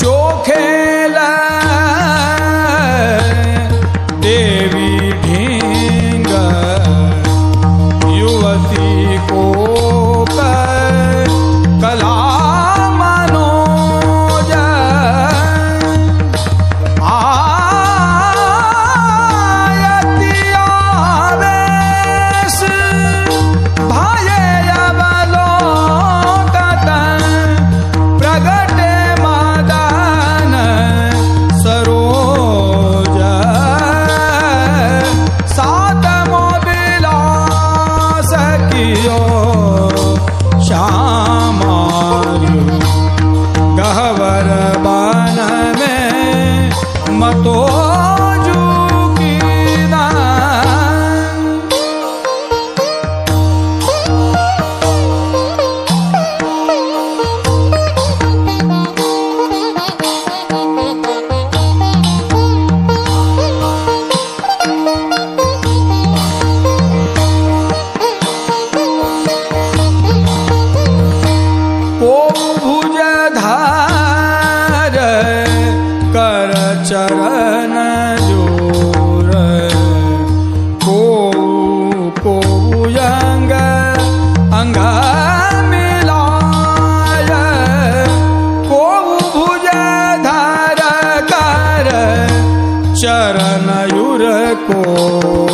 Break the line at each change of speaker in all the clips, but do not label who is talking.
चोखे कर चरण ज़ोर को पोयंग अंग मिलाय को चरण युर को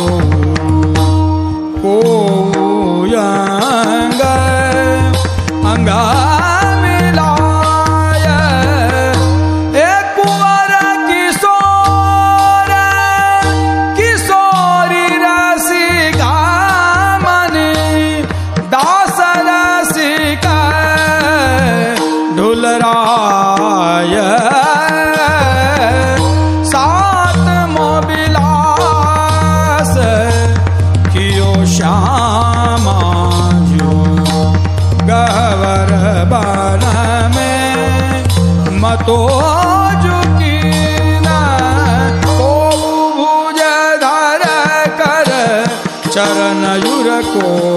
我